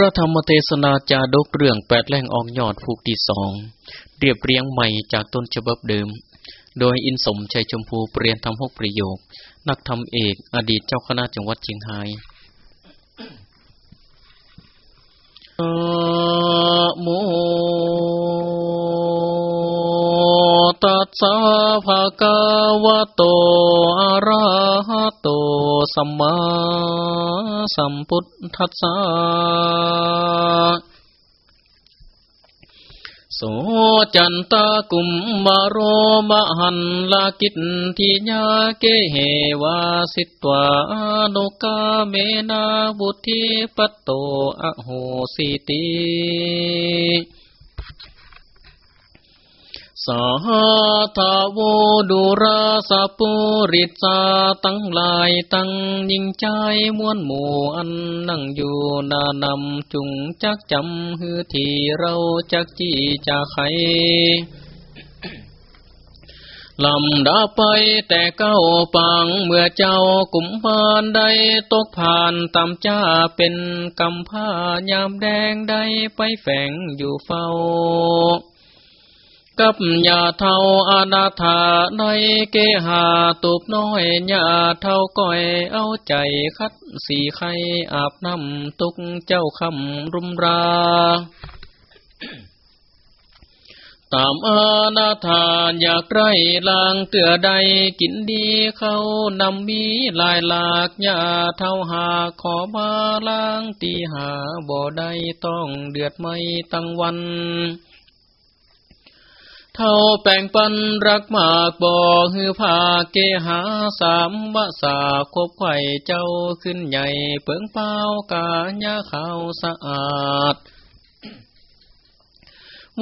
พระธรรมเทศนาจาดกเรื่องแปดแหล่งออกยอดผูกที่สองเรียบเรียงใหม่จากต้นฉบับเดิม โดยอินสมชัยชมพูเปลี่ยนทำหกประโยค นักธรรมเอก อดีตเจ้าคณะจังหวัดเชียงรายโม ตัสสะภะคะวะโตอะระหะโตสัมมาสัมพุทธัสสะโสจันตากุมมารมหันลากิตทิญาเกเหวาสิตวานุกาเมนาบุธิปตโตอโหสิติ สาธาวดุราสปุริสาตั้งลายตั้งยิงใจมวนหมู่อันนั่งอยู่นานำจุงจักจำฮือที่เราจักจีจะไขลำดาไปแต่เก้าปังเมื่อเจ้ากุมพานได้ตกผ่านตำจ้าเป็นกำผ้ายามแดงได้ไปแฝงอยู่เฝ้า กับยาเท่าอนาถาในเกหาตุบน้อยยาเท่าก้อยเอาใจคัดสีไข่อาบน้ำตุกเจ้าคำรุมราตามอาณาธาอยากไรลางเตือใดกินดีเขานำมีลายหลากยาเท่าหาขอมาล้างตีหาบ่ได้ต้องเดือดไม่ตั้งวัน เท่าแป่งปันรักมากบ่ฮือผาเกหาสามวะสาควบไข่เจ้าขึ้นใหญ่เปิงเป้ากาญาขาวสะอาด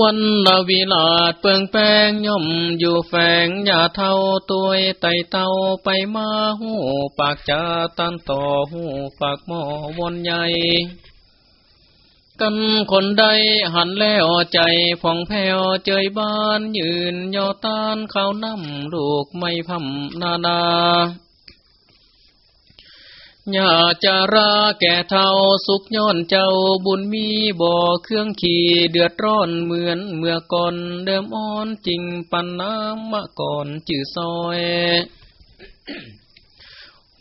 วันนาวิลาดเปิงแป้งย่อมอยู่แฝงยาเท่าตัวไตเต้าไปมาหูปากจาตันต่อหูปากหม้อวนใหญ่ กันคนใดหันแล้วใจผ่องแผ้วเจยบ้านยืนย่อตานเขาวน้ำลูกไม่พัมนานาญาจาราแก่เท่าสุขย้อนเจ้าบุญมีบ่อเครื่องขี่เดือดร้อนเหมือนเมื่อก่อนเดิมอ่อนจริงปันน้ำมาก่อนจื่อซอย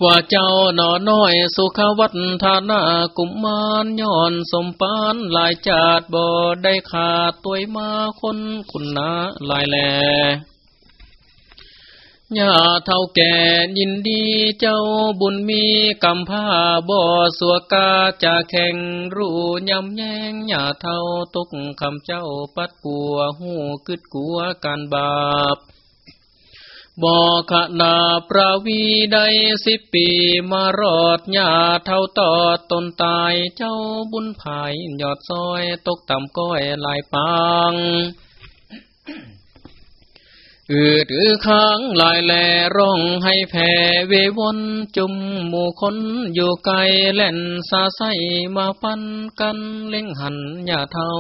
ว่าเจ้าหนอน้อยสุขวัฒธานากุมมารย้อนสมปานหลายจาดบ่ได้ขาดตัวมาคนคุณนาลายแลญาเท่าแก่ยินดีเจ้าบุญมีกำผ้าบ่อสัวกาจะแข่งรู้ยำแยงญาเท่าตกคำเจ้าปัดปัวหูกึดกัวการบาป บอกขนาประวีได้สิบปีมารอดญาเท่าตอดตนตายเจ้าบุญภายยอดซอยตกต่ำก้อยลายปังอืดอือค้างลายแลร้องให้แผ่เววนจุมหมู่คนอยู่ไกลแล่นสาใสมาปันกันเล่งหันยาเท่า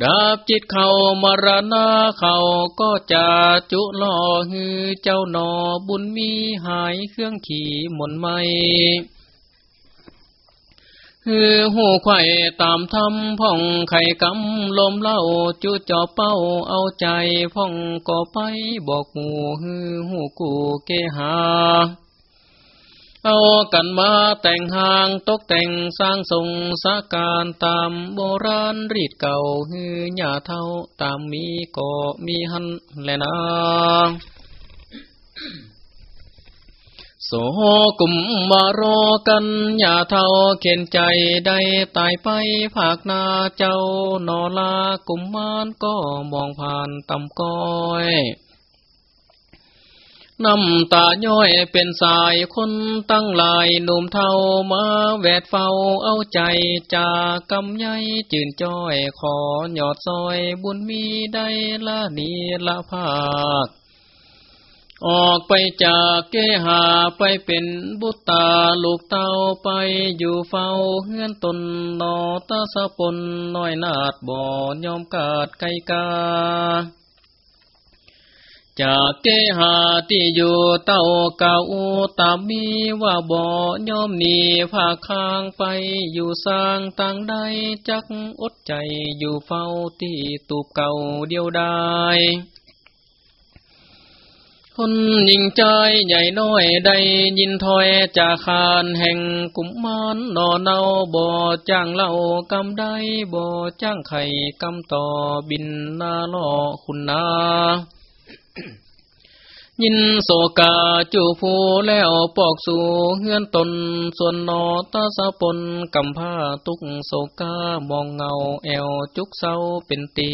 ดับจิตเขามรณาเขาก็จะจุลอฮือเจ้าหนอบุญมีหายเครื่องขี่หมนไม่ฮือหูไข่ตามทำพ่องไข่กำลมเล่าจุจอเป้าเอาใจพ่องก่อไปบอกหูฮือหูกูเกหา เอากันมาแต่งหางตกแต่งสร้างทรงสาการตามโบราณรีดเก่าฮือหญ้าเท่าตามมีก็มีหันแลนะโสกุมมารอกันอย่าเท่าเข็นใจได้ตายไปภาคนาเจ้านอลากุมมานก็มองผ่านตำก้อย น้ำตาย้อยเป็นสายคนตั้งลายหนุ่มเทามาแวดเฝ้าเอาใจจากกำไยจื่นจ้อยขอหยอดซอยบุญมีได้ละนีละภาค ออกไปจากเกหาไปเป็นบุตตาลูกเต้าไปอยู่เฝ้าเฮือนตนนอตาสะปนน้อยนาดบ่อยอมกาดไกกา จากเกหาที่อยู่เต้าเก่าตามมีว่าบ่อย่อมนีผาคางไปอยู่สร้างต่างใดจักอดใจอยู่เฝ้าที่ตูบเก่าเดียวได้คนยิงใจใหญ่น้อยได้ยินถอยจากคานแห่งกุมมานนอเนาบ่อจ้างเล่ากำได้บ่อจ้างไข่กำต่อบินนาล่อคุณนา ยินโศกาจูผูแล้วปอกสู่เฮือนตน ส่วนนอตาสะปนกำผ้าตุกโศกามองเงาแอวจุกเศร้าเป็นตี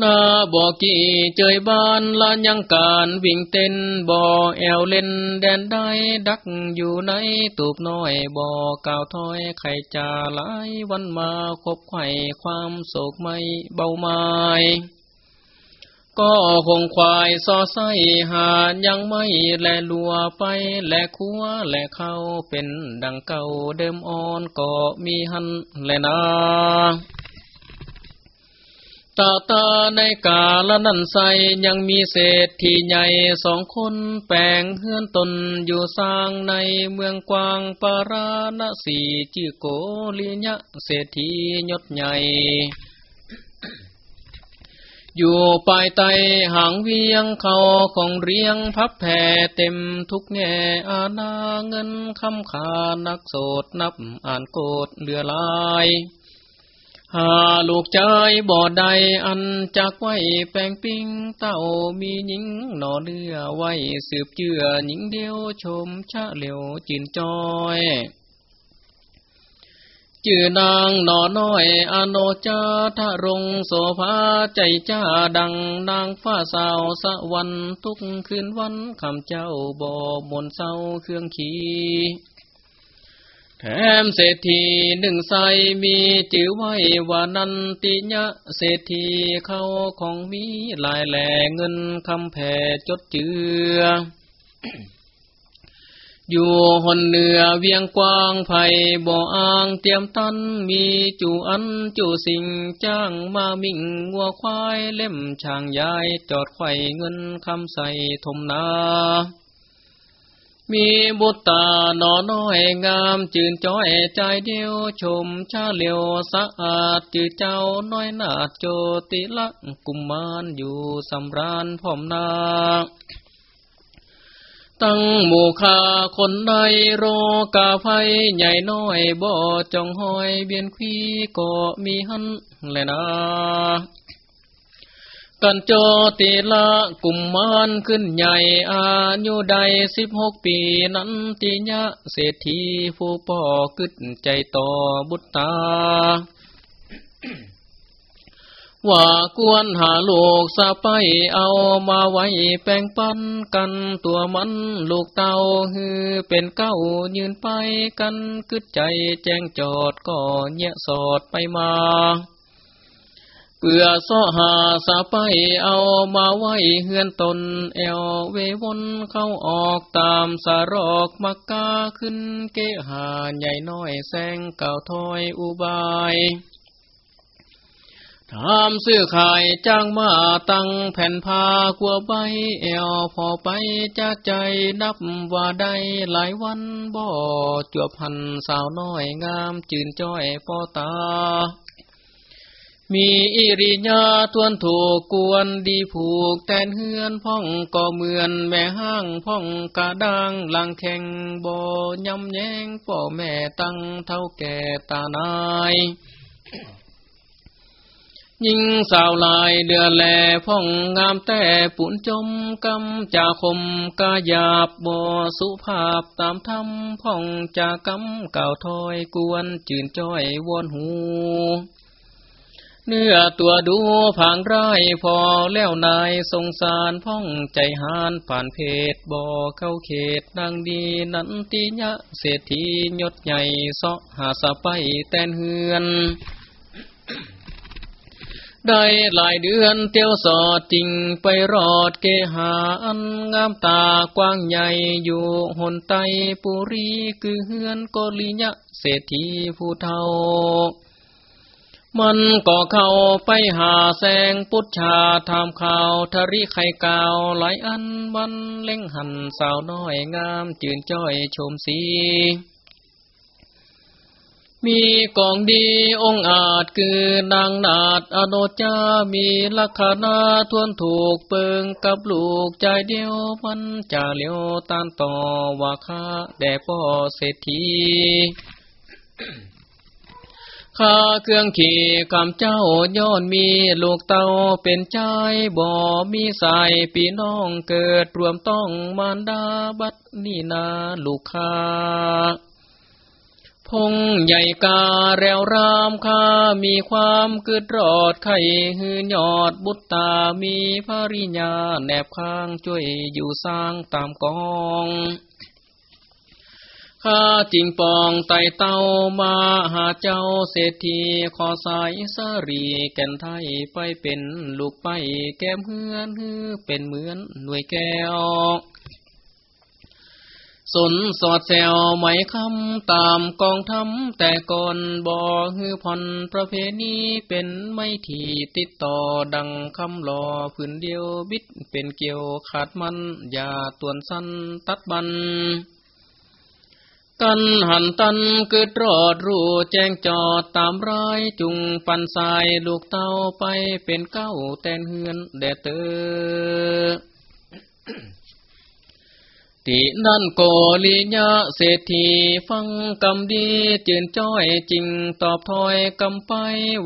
นาบอกกี่เจยบ้านลานยังการวิ่งเต้นบ่อแอวเล่นแดนได้ดักอยู่ในตูบน้อยบ่อกาวถอยไข่จ่าหลายวันมาคบไข่ความโศกไม่เบาไม้ ก็คงควายซอไสหายังไม่แลลัวไป แลคัวแลเข้าเป็นดังเก่าเดิมอ่อนก็มีหันแลนาตาตาในกาละนันใสยังมีเศรษฐีใหญ่สองคนแปลงเฮือนตนอยู่สร้างในเมืองกวางปาราณสีจิโกลิญะเศรษฐียศใหญ่ อยู่ปลายไตหางเวียงเขาของเรียงพับแผ่เต็มทุกแง่อาณาเงินคำขานักโสดนับอ่านโกดเรือลายหาลูกใจบ่อใดอันจากไว้แปลงปิ้งเต้ามีหญิงหนอเลือไว้สืบเจือหญิงเดียวชมชะเหลียวจินจอย จื่อนางหนอน้อยอโนจาทะรงโสภาใจจ้าดังนางฟ้าสาวสะวันทุกคืนวันคำเจ้าบ่มนเศร้าเครื่องขีแถมเศรษฐีหนึ่งใสมีจื่อไว้ว่านันติญะเศรษฐีเข้าของมีลายแหล่เงินคำแผ่จดเจือ อยู่หนเหนือเวียงกว้างไผ่บ่ออ่างเตรียมตันมีจูอันจูสิงจ้างมามิ่งวัวควายเล่มช่างยายจอดไข่เงินคำใส่ทมนา มีบุตรตาหนอน้อยงามจืนจ้อยใจเดียวชมชาเหลียวสะอาดจือเจ้าน้อยนาโจติลักกุมมานอยู่สำราญพร้อมนา ตั้งหมู่คาคนใดโรกาไฟใหญ่น้อยบ่อจองหอยเบียนขี้ก็มีหันแลนะกันโจติละกุมมานขึ้นใหญ่อายุใดสิบหกปีนั้นติยะเศรษฐีผู้ป่อกึดใจต่อบุตตา ว่ากวนหาลูกสะไปเอามาไว้แป้งปั้นกันตัวมันลูกเต่าฮือเป็นเก้ายืนไปกันกึดใจแจ้งจอดก็เนียสอดไปมาเปื่อซ้อหาสาไปเอามาไว้เฮือนตนแอวเววนเข้าออกตามสารอกมักกาขึ้นเกหาใหญ่น้อยแสงเก่าถอยอุบาย ทำซื้อขายจ้างมาตั้งแผ่นพากัวใบเอวพอไปจากใจนับว่าได้หลายวันบ่จวบพันสาวน้อยงามจืนจ้อยปอตา มีอิริยาทวนถูกกวนดีผูกแตนเฮือนพ่องก็เหมือนแม่ห้างพ่องกระดังลังแข่งบ่ยำแยงพ่อแม่ตั้งเท่าแก่ตานาย ยิงสาวลายเดือแลพ่องงามแต่ปุ่นจมกำจาคมกาหยาบบ่สุภาพตามธรรมพ่องจากำเก่าถอยกวนจืนจ้อยวนหู เนื้อตัวดูผางร้ายพอแล้วนายสงสารพ่องใจหานผ่านเพศบ่อเข้าเขตนางดีนันติยะเศรษฐียศใหญ่เสาะหาสะไปแตนเฮือน ได้หลายเดือนเตียวสอดจริงไปรอดเกหาอันงามตากว้างใหญ่อยู่หนไตปุรีคือเฮือนกลิยะเศรษฐีผู้เทามันก็เข้าไปหาแสงปุชชาทำข่าวทริไข่กาวหลายอันวันเล่งหันสาวน้อยงามจืนจ้อยชมสี มีกองดีองอาจคือนางนาดอโนจามีลักษณะทวนถูกเปิงกับลูกใจเดียวมันจะเลียวตานต่อว่าข้าแด่พ่อเศรษฐีข้าเครื่องขี่คำเจ้าย้อนมีลูกเต้าเป็นใจบ่ มีสายปีน้องเกิดรวมต้องมารดาบัดนี่นาลูกข้า พงใหญ่กาแรวรามข้ามีความกึดรอดไข่หือยอดบุตตามีภริญาแนบข้างช่วยอยู่สร้างตามกองข้าจิงปองไตเต้ามาหาเจ้าเศรษฐีขอสายสรีแก่นไทยไปเป็นลูกไปแก้มเฮือนฮือเป็นเหมือนหน่วยแก้ว สนสอดแซวไหมคำตามกองทำแต่ก่อนบ่ฮือผ่อนประเพณีเป็นไม่ที่ติดต่อดังคำหล่อพื้นเดียวบิดเป็นเกี่ยวขาดมันอย่าตวนสั้นตัดบันกันหันตันเกิดรอดรู้แจ้งจอดตามร้ายจุงปันสายลูกเต้าไปเป็นเก้าแตนเฮือนแดเตอ ตินั่นโกลิยะเศรษฐีฟังกำดีจืนจ้อยจริงตอบถอยกำไป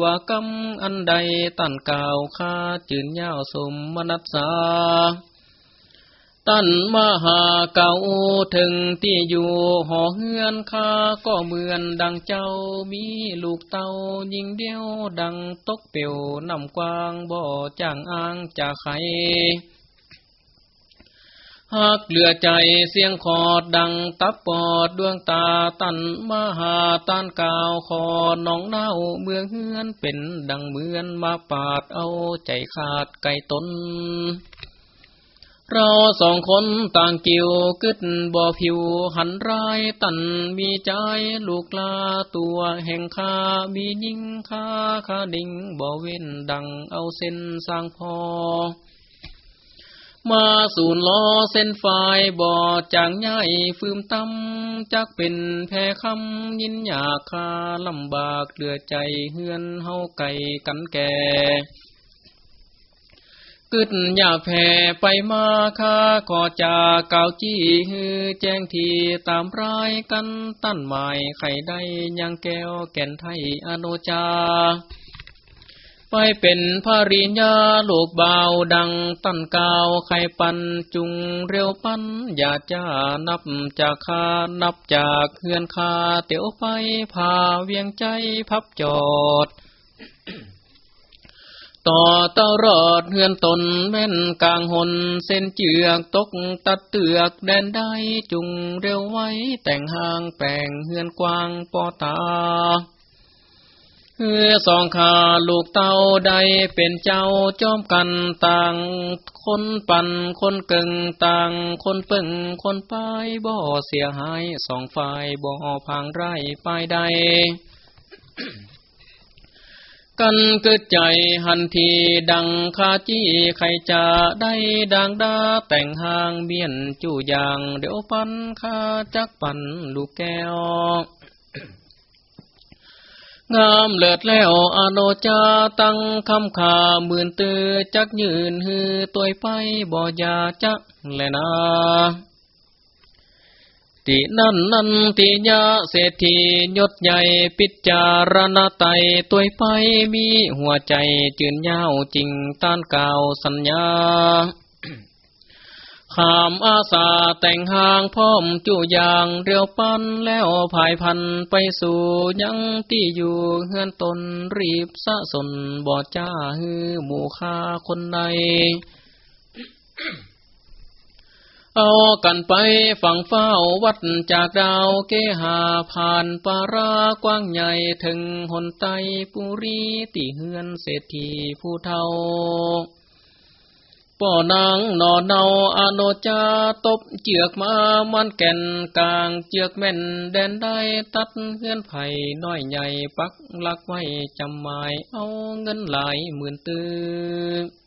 ว่ากำอันใดตันกล่าวคาจืนยาวสมมนัสสาตั้นมหาเก่าถึงที่อยู่หอเฮือนข้าก็เหมือนดังเจ้ามีลูกเต้ายิงเดียวดังตกเปียวนำกวางบ่อจ้างอ้างจากใคร หากเหลือใจเสียงขอดดังตับปอดดวงตาตันมหาตันกาวคอน้องเน่าเมืองเฮือนเป็นดังเหมือนมาปาดเอาใจขาดไก่ตน เราสองคนต่างกี่วกึดบ่อผิวหันร้ายตันมีใจลูกลาตัวแห่งคามียิ่งคาคาดิ่งบ่เว้นดังเอาเส้นสร้างพอ มาสูนล้อเส้นไฟบ่อจางใหญ่ฟืมตำจักเป็นแพ่คำยินอยากคาลำบากเหลือใจเฮือนเฮาไก่กันแก่กึดอยากแผ่ไปมาค่าขอจากเก่าจี้ฮือแจ้งทีตามรายกันตั้นหมายไข่ได้ยังแก้วแก่นไทยอโนจา ไปเป็นภาริญาลูกเบาดังตั้นกาวไข่ปันจุงเร็วปันอย่าจ้านับจากคานับจากเฮือนคาเตียวไปพาเวียงใจพับจอด ต่อเต้ารอดเฮือนตนแม่นกลางหนเส้นเจือกตกตัดเตือกแดนได้จุงเร็วไว้แต่งหางแปลงเฮือนกว้างปอตา เฮือสองขาลูกเต้าใดเป็นเจ้าจอมกันต่าง คนปั่นคนเก่งต่าง คนเปิงคนป้ายบ่อเสียหายสองฝ่ายบ่อพังไรป้ายใด กันเกิดใจหันทีดังคาจี้ใครจะได้ดังดาแต่งหางเบียนจู่ยาง เดี๋ยวปันคาจักปันลูกแก้ว งามเลิศแล้วอโนจาตั้งคำขาหมื่นตือจักยืนฮือตัวไปบ่ยาจักแลนาตินั่นนันติยาเศรษฐียศใหญ่ปิจารณาไตตัวไปมีหัวใจจืนยาวจริงต้านกาวสัญญา ขามอาสาแต่งหางพร้อมจู่ยางเรียวปันแล้วภายพันไปสู่ยังที่อยู่เฮือนตนรีบสะสนบอดจ้าฮือหมู่คาคนใดเอากันไปฝั่งเฝ้าวัดจากดาวเกหาผ่านปารากว้างใหญ่ถึงหนไตปุรีติเฮือนเศรษฐีผู้เท่า ป่อนางนอเนาอโนจาตบเจือกมามันแก่นกลางเจือกแม่นแดนได้ตัดเฮือนไผ่น้อยใหญ่ปักลักไว้จำหมายเอาเงินหลายหมื่นตื้อ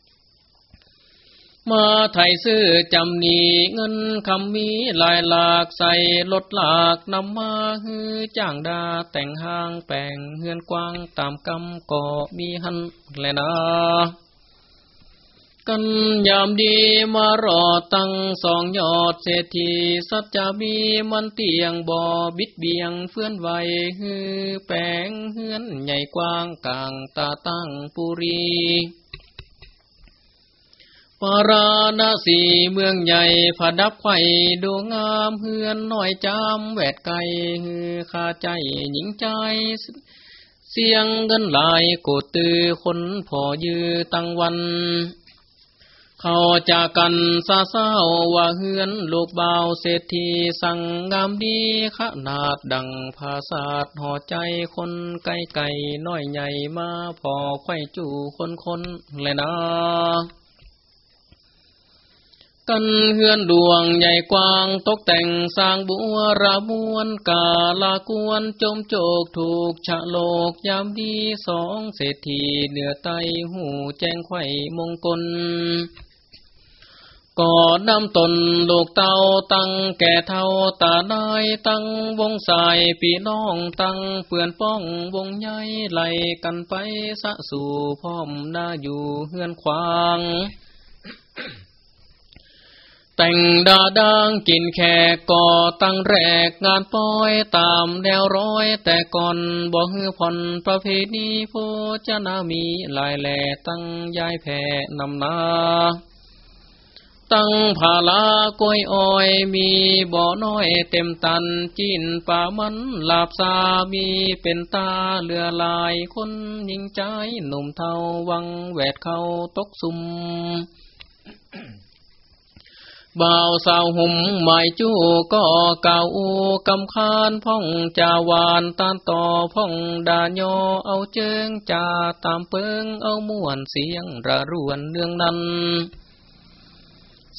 มาไทยซื้อจำนีเงินคำมีลายหลากใส่ลดหลากนำมาฮือจ้างดาแต่งห้างแปลงเฮือนกว้างตามกำก็มีหันแลนะันยามดีมารอตั้งสองยอดเศรษฐีสัจจะมีมันเตียงบ่อบิดเบียงเฟื่อนไหวฮือแปงเฮือนใหญ่กว้างกลางตาตั้งปุรีปาราณสีเมืองใหญ่ผดับไข่ดวงงามเฮือนน้อยจามแวดไก่ฮือขาใจหญิงใจ เสียงเงินลายโกดตือคนพอยือตั้งวัน เขาจากกันซาเศร้าว่าเฮือนลูกเบาเศรษฐีสั่งงามดีขนาดดังภาษาดห่อใจคนไก่ไก่น้อยใหญ่มาพอไข่จู่คนคนเลยนะกันเฮือนดวงใหญ่กว้างตกแต่งสร้างบัวระมวนกาลากวนจมโจกถูกฉะโลกยามดีสองเศรษฐีเหนือไตหูแจ้งไข่มงคล ก่อนำตนลูกเต้าตั้งแก่เท่าตาได้ตั้งวงสายปีน้องตั้งเปื่อนป้องวงใหญ่ไหลกันไปสะสู่พร้อมหน้าอยู่เฮือนควางแต่งดาดังกินแขกก่อตั้งแรกงานป้อยตามแนวร้อยแต่ก่อนบ่ฮือผ่อนประเพณีโพจนามีหลายแหล่ตั้งยายแผ่นำนา ตั้งผาลากล้วยอ้อยมีบ่อน้อยเต็มตันจีนป่ามันลาบซามีเป็นตาเลือลายคนยิงใจหนุ่มเทาวังแวดเขาตกซุ่มบ่าวสาวหุ่มหมายจู้ก็เก่ากำคานพ่องจาวานตานต่อพ่องดานอเอาเจิงจ่าตามเปิงเอาม่วนเสียงระรวนเนืองนั้น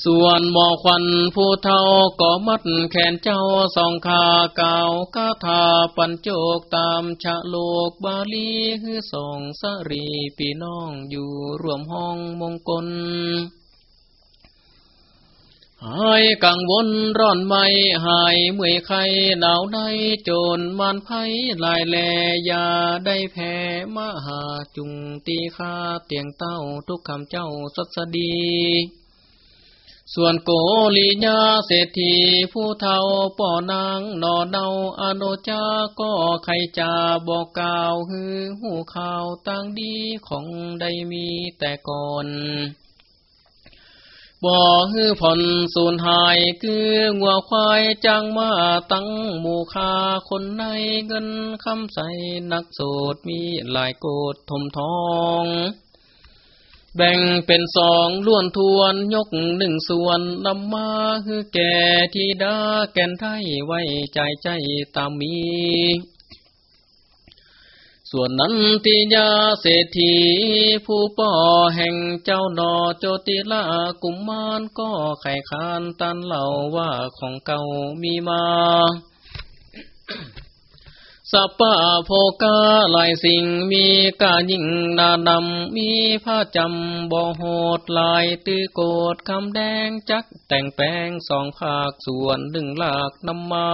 ส่วนหมอควันผู้เท่าก็มัดแขนเจ้าสองขาเก่ากาถาปัญโจกตามชะโลกบาลีฮือสองสรีปีน้องอยู่รวมห้องมงคลหายกังวลร้อนไม่หายเมื่อยไข้หนาวในโจรมันไพ่ลายแลยาได้แพ้มหาจุงตีคาเตียงเต้าทุกคำเจ้าสัสดี ส่วนโกลีญาเศรษฐีผู้เท่าป่อนางนอเนาอโนจาก็ใครจาบอกกล่าวฮือหูข่าวตั้งดีของได้มีแต่ก่อนบ่ฮือผ่อนสูญหายคืองัวควายจังมาตั้งหมู่คาคนในเงินคำใสนักโสดมีหลายโกดทมทอง แบ่งเป็นสองล้วนทวนยกหนึ่งส่วนนำมาฮือแก่ที่ดาแก่นไทยไว้ใจใจตามมี ส่วนนั้นติยาเศรษฐี ผู้ป่อแห่งเจ้านอโจติลากุมมานก็ไข่คานตันเล่าว่าของเก่ามีมา สัปปะโภกาหลายสิ่งมีกายิ่งนาดำมีผ้าจำบ่โหดลายตื้อโกดคำแดงจักแต่งแปลงสองภาคส่วนดึงหลากนำมา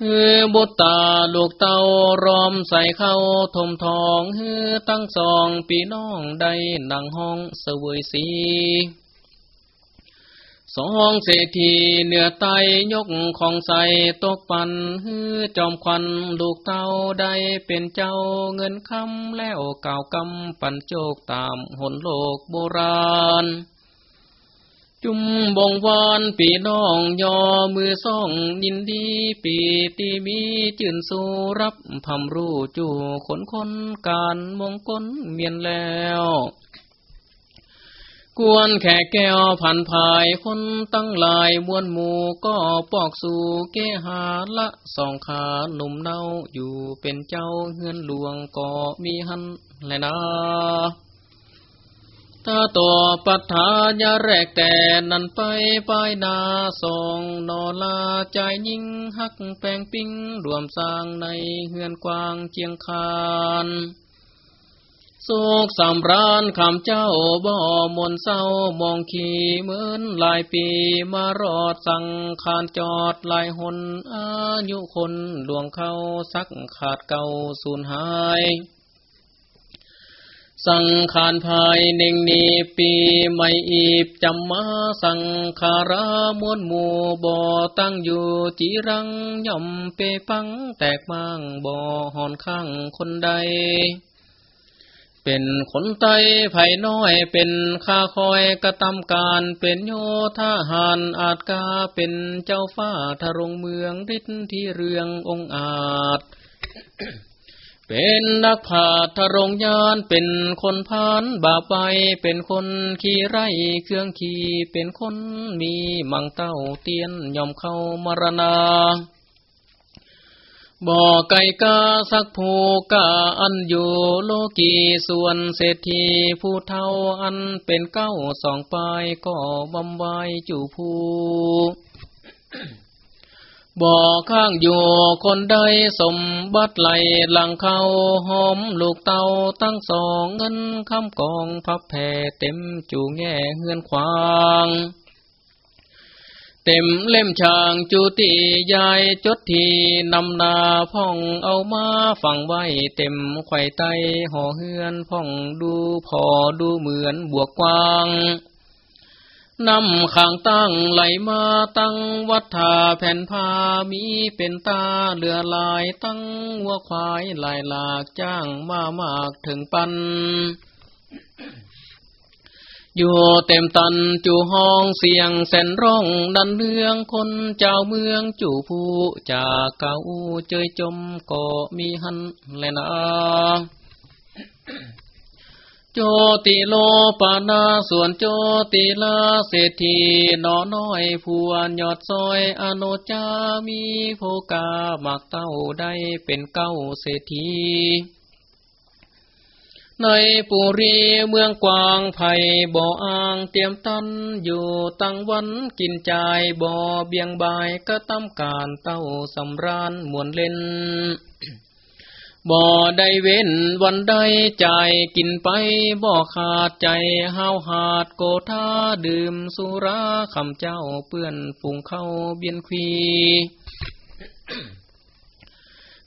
เฮือบุตตาลูกเตารอมใส่เข้าทมทองเฮือตั้งสองปีน้องได้นั่งห้องเสวยสี สองเศรษฐีเนื้อไตยกของใส่ตกปันฮือจอมควันลูกเต้าได้เป็นเจ้าเงินคำแล้วก่าวกำปันโจกตามหนโลกโบราณ จุมบงวานปีน้องยอมือซ่องยินดีปีตีมีจื่นสู้รับพำรู้จู่ขนคนการมงคลเมียนแล้ว กวนแขกแก้วผ่านภายคนตั้งลายมวนหมู่ก็ปอกสู่เกหาละสองขาหนุ่มเนาอยู่เป็นเจ้าเฮือนหลวงก็มีหันแลยนะถ้าตัวปัฏฐานยาแรกแต่นันไปไปนาสองนอลาใจยิ่งหักแปงปิ้งรวมสร้างในเฮือนกวางเจียงคาน สุกสำราญคำเจ้าบ่มนเศร้ามองขี่เหมือนหลายปีมารอดสังคานจอดหลายหนอายุคนหลวงเข้าสักขาดเก่าสูญหายสังขารภายเน่งนีปีไม่อีบจำมาสังขารามวนหมู่บ่อตั้งอยู่จีรังย่อมเปปังแตกมางบ่อหอนข้างคนใด เป็นคนไตไผ่น้อยเป็นข้าคอยกระทำการเป็นโยธาหารอาจกาเป็นเจ้าฟ้าทรงเมืองฤทธิ์ที่เรืององอาจ เป็นนักผาทรงยานเป็นคนพานบาปไปเป็นคนขี่ไรเครื่องขี่เป็นคนมีมังเต้าเตียนยอมเข้ามรณา บ่อไก่กาสักผูกาอันอยู่โลกีส่วนเศรษฐีผู้เท่าอันเป็นเก้าสองปลายก็บำไวจูผู้บ่อข้างอยู่คนใดสมบัติไหลหลังเขาหอมลูกเตาตั้งสองเงินคำกองพับแผ่เต็มจูแง่เฮือนขวาง เต็มเล่มช่างจูตียายจดทีนำนาพ่องเอามาฝังไว้เต็มไข่ไตห่อเฮือนพ่องดูพอดูเหมือนบวกกว้างนำข้างตั้งไหลมาตั้งวัฏาแผ่นผ้ามีเป็นตาเลือลายตั้งวัวควายลายหลากจ้างมามากถึงปัน อยู่เต็มตันจู่ห้องเสียงเส้นร้อง ดันเมืองคนเจ้าเมืองจู่ผู้จากเก่าเจยจมก็มีหันแลนาโจติโลปานาส่วนโจติลาเศรษฐีนอน้อยผู้อันยอดซอยอโนจามีโภกามักเต้าได้เป็นเก้าเศรษฐี ในปุรีเมืองกวางไผ่บ่ออ่างเตรียมตันอยู่ตั้งวันกินใจบ่อเบียงบายก็ตำการเต้าสำรานมวนเล่น บ่อได้เว้นวันใดใจกินไปบ่อขาดใจห้าวหาดโกธาดื่มสุราคำเจ้าเปื้อนฝุ่งเข้าเบียนควี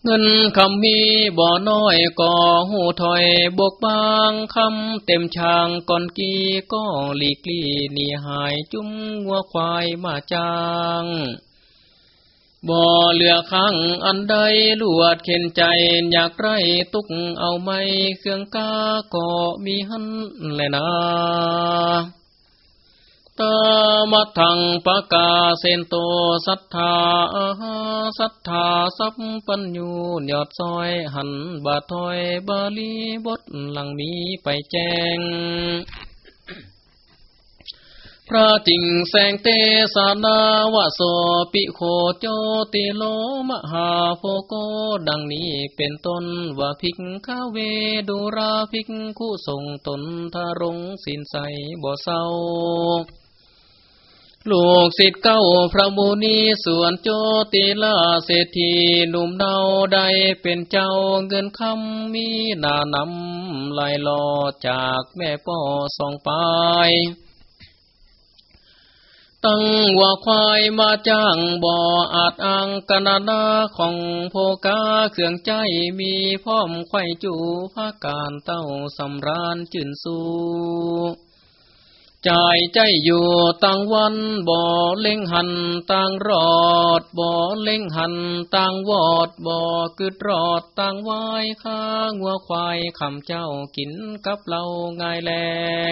เงินคำมีบ่อน้อยก่อหูถอยบกบางคำเต็มช่างก่อนกีก็หลีกลี่นี่หายจุ้มวัวควายมาจางบ่เหลือข้างอันใดลวดเข็นใจอยากไรตุกเอาไม่เครื่องกาก็มีหันแลยนะ ตมัทังปะกาเซนโตสัทธาสัทธาสัพปัญญูยอดซอยหันบาทอยบาลีบทหลังมีไปแจ้ง พระจิงแสงเตสานาวะโสปิโคโจติโลมหาโฟโกดังนี้เป็นต้นว่าพิกขาเวดูราพิกคู่ส่งตนทารงสินใสบ่เศร้า ลูกศิษย์เก้าพระมูนีส่วนโจติลาเศรษฐีหนุ่มเนาได้เป็นเจ้าเงินคำมีนานำไหลลอจากแม่ป่อสองปาย ตั้งว่าควายมาจ้างบ่ออาจอังกนาดาของโพกาเครื่องใจมีพร้อมไข่จูภาการเต้าสำรานจืนสู ใจใจอยู่ตั้งวันบ่อเล่งหันตั้งรอดบ่อเล่งหันตั้งวอดบ่อกึดรอดตั้งวายข้างัวควายคำเจ้ากินกับเราง่ายแร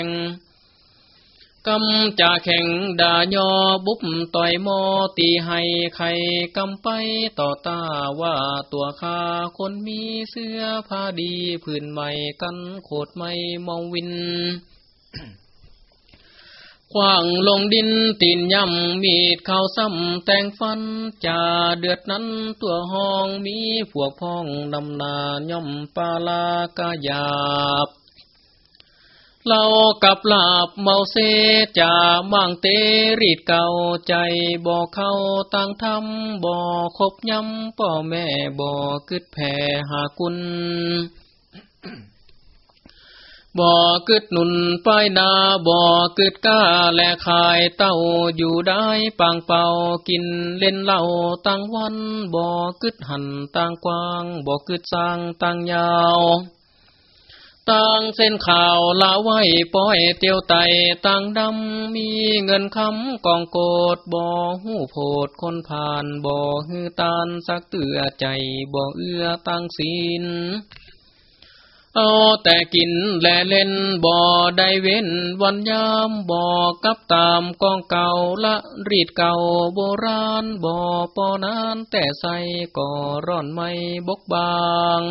งกำจะแข่งด่ายอบุบต่อยมอตีให้ใครกำไปต่อตาว่าตัวข้าคนมีเสื้อผ้าดีพื้นใหม่กันโคดไม่มองวิน ขวางลงดินตีนย่ำมีดเข้าซ้ำแตงฟันจ่าเดือดนั้นตัวห้องมีพวกพ้องดำนาย่อมปาลากายาบเรากับลาบเมาเซจะมั่งเตรีดเก่าใจบ่เข้าตั้งทำบ่คบย้ำพ่อแม่บ่กึดแผ่หากุล บ่อกึดหนุนป้ายนาบ่อกึดก้าและขายเต้าอยู่ได้ปังเป่ากินเล่นเหล่าตั้งวันบ่อกึดหันตั้งกว้างบ่อกึดสร้างตั้งยาวตั้งเส้นข่าวลาไว้ป้อยเตียวไตตั้งดำมีเงินคำกองโกดบ่อหูโพดคนผ่านบ่อฮือตานสักเตือใจบ่อเอื้อตั้งศีล เอาแต่กินแลเล่นบ่อได้เว้นวันยามบ่อกับตามกองเก่าละรีดเก่าโบราณบ่อปอนานแต่ใส่ก่อร่อนไม่บกบาง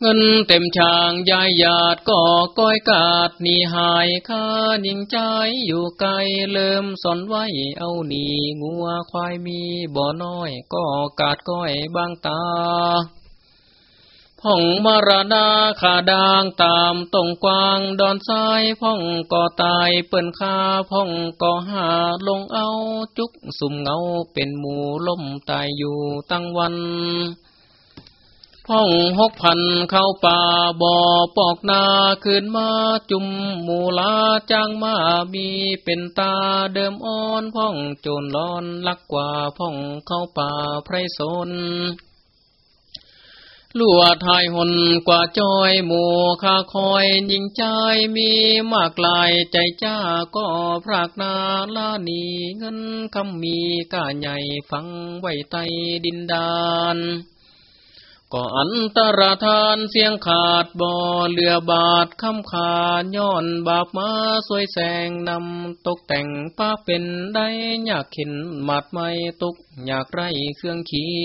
เงินเต็มชางยายหยาดก็ก้อยกาดนี่หายค่ายิงใจอยู่ไกลเริ่มสอนไว้เอาหนีงัวควายมีบ่อน้อยก็กาดก้อยบางตา พ่องมารดาขาดางตามตรงกวางดอนซ้ายพ่องก่อตายเปิ้นคาพ่องก่อหาลงเอาจุกสุ่มเงาเป็นหมูล่มตายอยู่ตั้งวันพ่องหกพันเข้าป่าบ่อปอกนาคืนมาจุมหมูลาจ้างมามีเป็นตาเดิมอ่อนพ่องโจรร้อนลักกว่าพ่องเข้าป่าไพรสน ลวดหายหนกว่าจอยหมู่ข้าคอยยิงใจมีมากลายใจจ้าก็พรากนาลานีเงินคำมีก้าใหญ่ฟังไว้ไตดินดานก็อันตรธานเสียงขาดบ่อเรือบาดคำขาย้อนบาปมาสวยแสงนำตกแต่งป้าเป็นได้อยากเห็นหมัดไม่ตกอยากไรเครื่องขี่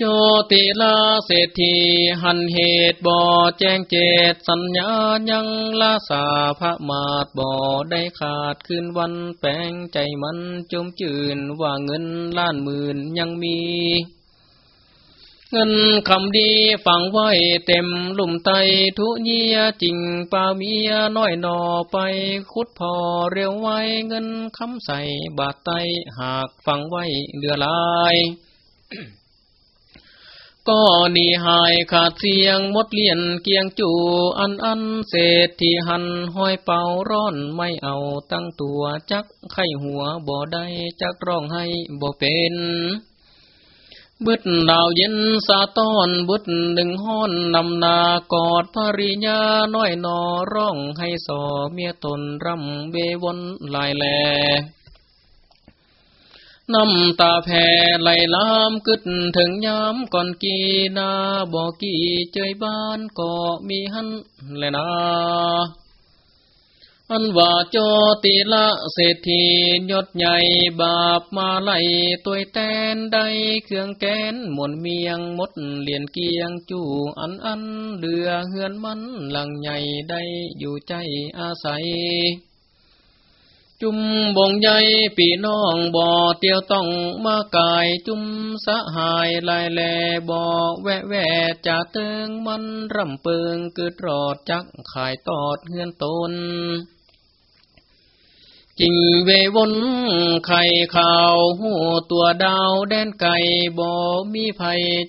โจติลาเศรษฐีหันเหตุบ่อแจ้งเจตสัญญายังลาสาพระมาดบ่อได้ขาดคืนวันแปลงใจมันจมจืนว่าเงินล้านหมื่นยังมี เงินคำดีฝังไว้เต็มลุ่มไตทุเยียจริงปาเมียน้อยนอไปคุดพอเร็วไว้เงินคำใส่บาทไตหากฝังไว้เหลือลาย ก็นีหายขาดเสียงมดเลียนเกียงจูอันอันเศษที่หันห้อยเป่าร้อนไม่เอาตั้งตัวจักไข้หัวบ่ได้จักร้องให้บ่เป็นบึดดาวเย็นสาตอนบุดหนึ่งห้อนนำนากอดภริยาน้อยนอร้องให้สอเมียตนรำเววนลายแหล น้ำตาแผ่ไหลลามกึดถึงยามก่อนกีนาบอกกีเจยบ้านก็มีหันแลนาอันว่าโจติละเศรษฐียศใหญ่บาปมาไล่ตัวแตนได้เครื่องแกนหมุนเมียงมดเหรียญเกียงจู่อันอันเดือเฮือนมันหลังใหญ่ได้อยู่ใจอาศัย จุมบงใหญ่ปีน้องบ่อเตียวต้องมากายจุมสหายลายแลบ่อแวะแวจะเติงมันร่ำเปิงกิดรอดจักขายตอดเฮือนตนจิงเววนไข่ข่าวหูตัวดาวแดนไก่บ่มีไผ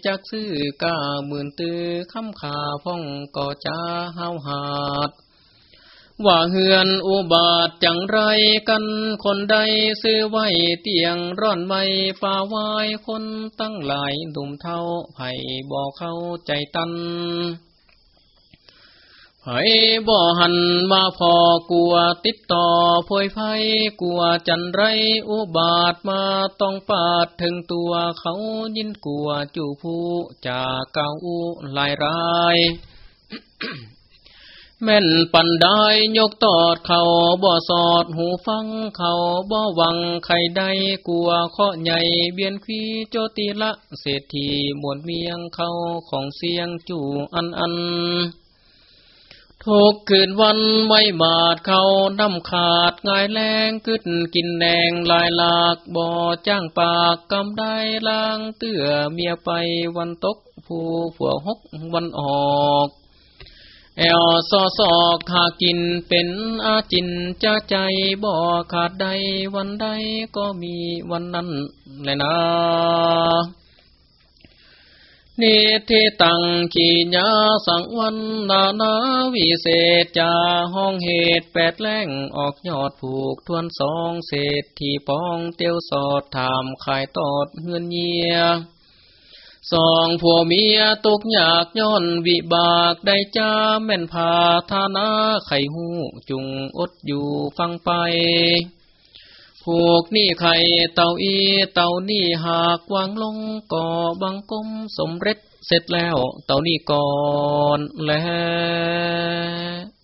จักซื้อกาหมื่นตือคำขาพ่องก่อจ้าห้าวหาด ว่าเฮือนอุบาทจังไรกันคนใดซื้อไว้เตียงร่อนไม่ฝ่าวายคนตั้งหลายดุมเท่าไผ่บอเข้าใจตันไผ่บ่หันมาพอกลัวติดต่อพวยไผ่กลัวจันไรอุบาทมาต้องปาดถึงตัวเขายินกลัวจู่ผู้จากเก่าหลายราย แม่นปันได้ยกตอดเขาบ่สอดหูฟังเขาบ่หวังใครได้กลัวข้อใหญ่เบียนขี้โจติละเศรษฐีหมวดเมียงเขาของเสียงจู่อันอันทุกคืนวันไม่มาดเขาน้ำขาดงายแรงกึดกินแดงลายหลากบ่อจ้างปากกำได้ล้างเตื้อเมียไปวันตกผู้ผัวหกวันออก แอลซอสอกหากินเป็นอาจินจะใจบ่ขาดใดวันใดก็มีวันนั้นแหละนะนิทิตังขีญาสังวันนานาวิเศษจาห้องเหตุแปดแล้งออกยอดผูกทวนสองเศษที่ปองเตียวสอดถามขายตอดเฮือนเยีย สองผัวเมียตกอยากย้อนวิบากได้จ้าแม่นพาธานาไข่หูจุงอดอยู่ฟังไปพวกนี่ไข่เต่าอีเต่านี่หากวางลงก่อบังกมสมเร็จเสร็จแล้วเต่านี่ก่อนแล้ว